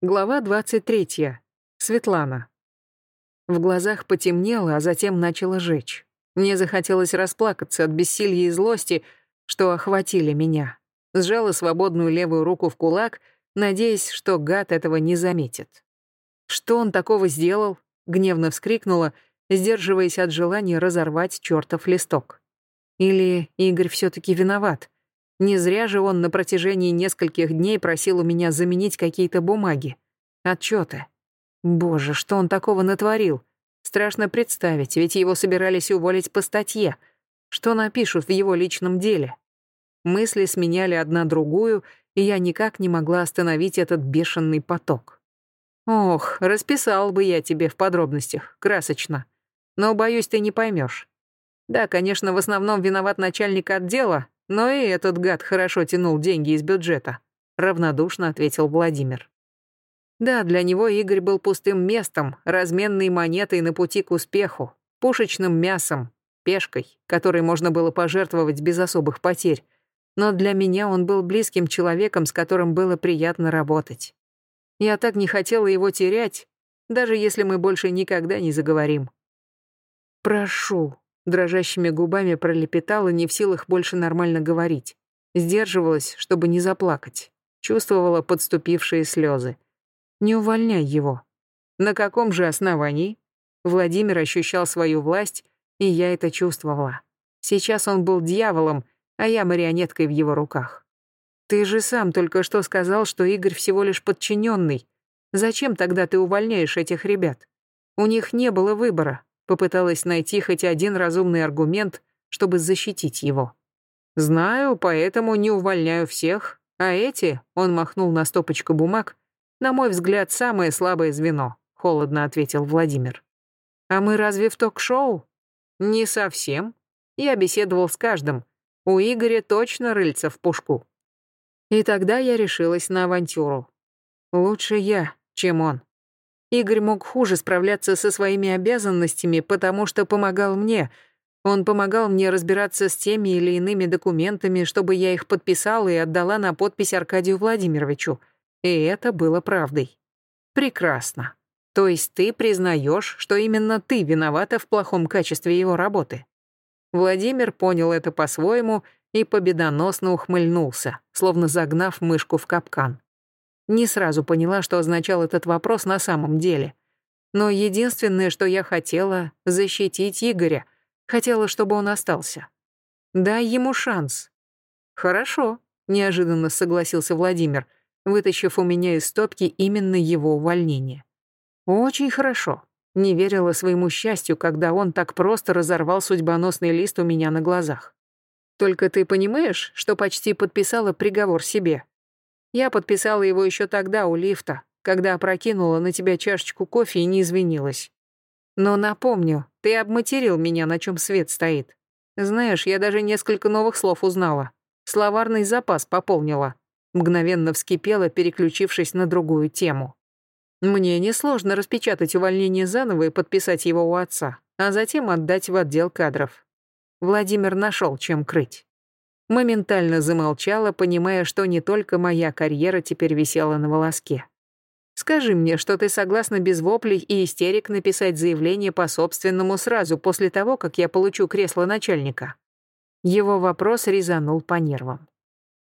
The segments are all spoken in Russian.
Глава 23. Светлана. В глазах потемнело, а затем начало жечь. Мне захотелось расплакаться от бессилия и злости, что охватили меня. Сжала свободную левую руку в кулак, надеясь, что гад этого не заметит. «Что он такого сделал?» — гневно вскрикнула, сдерживаясь от желания разорвать чертов листок. Или Игорь все таки виноват? Не зря же он на протяжении нескольких дней просил у меня заменить какие-то бумаги. Отчеты. Боже, что он такого натворил? Страшно представить, ведь его собирались уволить по статье. Что напишут в его личном деле? Мысли сменяли одна другую, и я никак не могла остановить этот бешеный поток. Ох, расписал бы я тебе в подробностях, красочно. Но, боюсь, ты не поймешь. Да, конечно, в основном виноват начальник отдела, но и этот гад хорошо тянул деньги из бюджета, равнодушно ответил Владимир. Да, для него Игорь был пустым местом, разменной монетой на пути к успеху, пушечным мясом, пешкой, которой можно было пожертвовать без особых потерь. Но для меня он был близким человеком, с которым было приятно работать. Я так не хотела его терять, даже если мы больше никогда не заговорим. «Прошу», Дрожащими губами пролепетала, не в силах больше нормально говорить. Сдерживалась, чтобы не заплакать. Чувствовала подступившие слезы. Не увольняй его. На каком же основании? Владимир ощущал свою власть, и я это чувствовала. Сейчас он был дьяволом, а я марионеткой в его руках. Ты же сам только что сказал, что Игорь всего лишь подчиненный. Зачем тогда ты увольняешь этих ребят? У них не было выбора. Попыталась найти хоть один разумный аргумент, чтобы защитить его. «Знаю, поэтому не увольняю всех, а эти...» — он махнул на стопочку бумаг. «На мой взгляд, самое слабое звено», — холодно ответил Владимир. «А мы разве в ток-шоу?» «Не совсем. Я беседовал с каждым. У Игоря точно рыльца в пушку». И тогда я решилась на авантюру. Лучше я, чем он. Игорь мог хуже справляться со своими обязанностями, потому что помогал мне. Он помогал мне разбираться с теми или иными документами, чтобы я их подписала и отдала на подпись Аркадию Владимировичу. И это было правдой. Прекрасно. То есть ты признаешь, что именно ты виновата в плохом качестве его работы. Владимир понял это по-своему и победоносно ухмыльнулся, словно загнав мышку в капкан. Не сразу поняла, что означал этот вопрос на самом деле. Но единственное, что я хотела, защитить Игоря. Хотела, чтобы он остался. Дай ему шанс. Хорошо, неожиданно согласился Владимир, вытащив у меня из стопки именно его увольнение. Очень хорошо. Не верила своему счастью, когда он так просто разорвал судьбоносный лист у меня на глазах. Только ты понимаешь, что почти подписала приговор себе? Я подписала его еще тогда у лифта, когда опрокинула на тебя чашечку кофе и не извинилась. Но напомню, ты обматерил меня, на чем свет стоит. Знаешь, я даже несколько новых слов узнала. Словарный запас пополнила. Мгновенно вскипела, переключившись на другую тему. Мне несложно распечатать увольнение заново и подписать его у отца, а затем отдать в отдел кадров. Владимир нашел, чем крыть. Моментально замолчала, понимая, что не только моя карьера теперь висела на волоске. «Скажи мне, что ты согласна без воплей и истерик написать заявление по собственному сразу после того, как я получу кресло начальника?» Его вопрос резанул по нервам.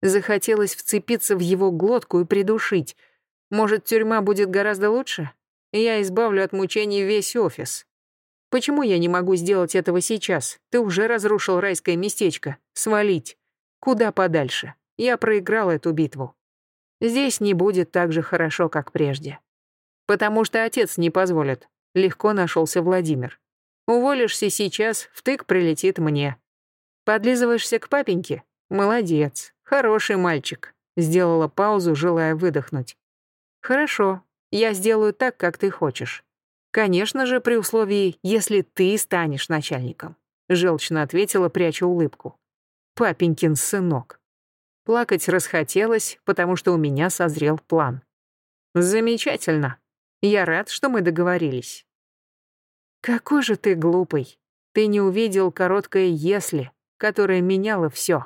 Захотелось вцепиться в его глотку и придушить. Может, тюрьма будет гораздо лучше? Я избавлю от мучений весь офис. Почему я не могу сделать этого сейчас? Ты уже разрушил райское местечко. Свалить. Куда подальше. Я проиграл эту битву. Здесь не будет так же хорошо, как прежде. Потому что отец не позволит. Легко нашелся Владимир. Уволишься сейчас, втык прилетит мне. Подлизываешься к папеньке? Молодец. Хороший мальчик. Сделала паузу, желая выдохнуть. Хорошо. Я сделаю так, как ты хочешь. Конечно же, при условии, если ты станешь начальником. Желчно ответила, пряча улыбку папенькин сынок. Плакать расхотелось, потому что у меня созрел план. Замечательно. Я рад, что мы договорились. Какой же ты глупый. Ты не увидел короткое «если», которое меняло все.